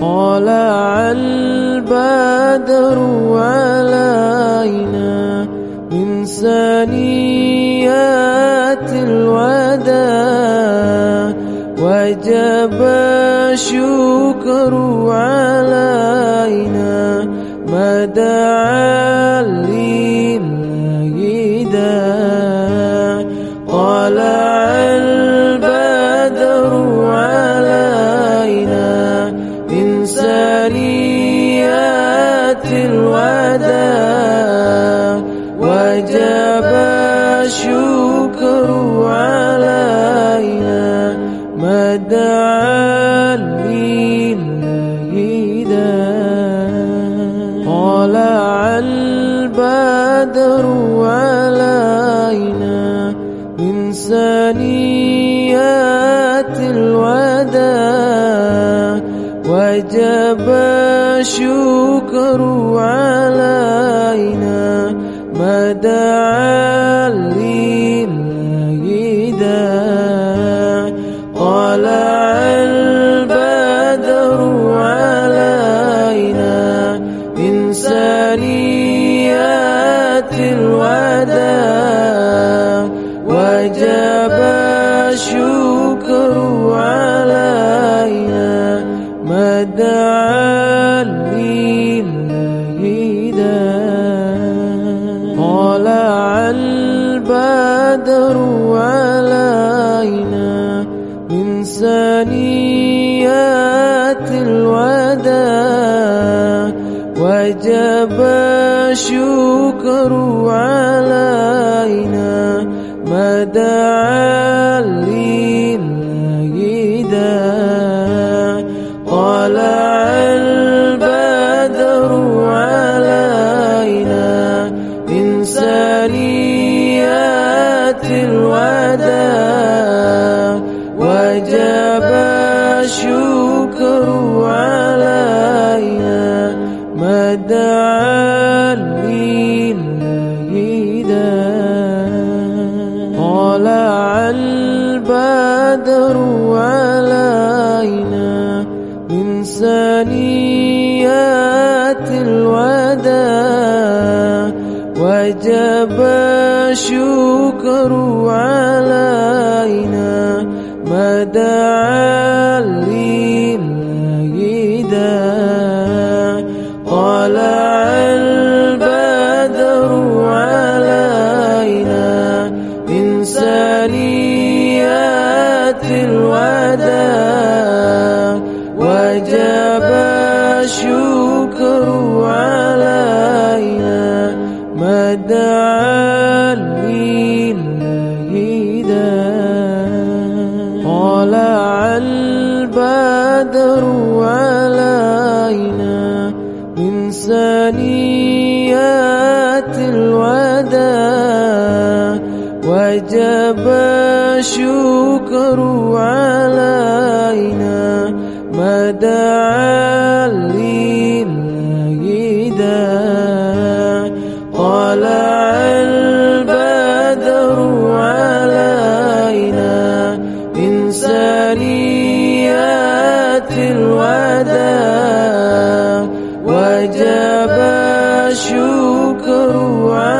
طلع البدر علينا من ثنيات الوداع وجب الشكر علينا ما دعا لله داع طلع البدر علينا من ثنيات الوداع. وجب الشكر علينا ما دعا وجب الشكر علينا ما دعا لله داع طلع البدر علينا من ثنيات الوداع. وجب الشكر علينا ما دعا لله داع طلع البدر علينا من ثنيات الوداع وجب الشكر علينا ما دعا وجب الشكر علينا ما دعا لله داع طلع البدر علينا من ثنيات الوداع وجب الشكر إنسانيات الوداع وجب الشكر علينا ما دعا لله داع. طلع البدر علينا إنسانيات You go on.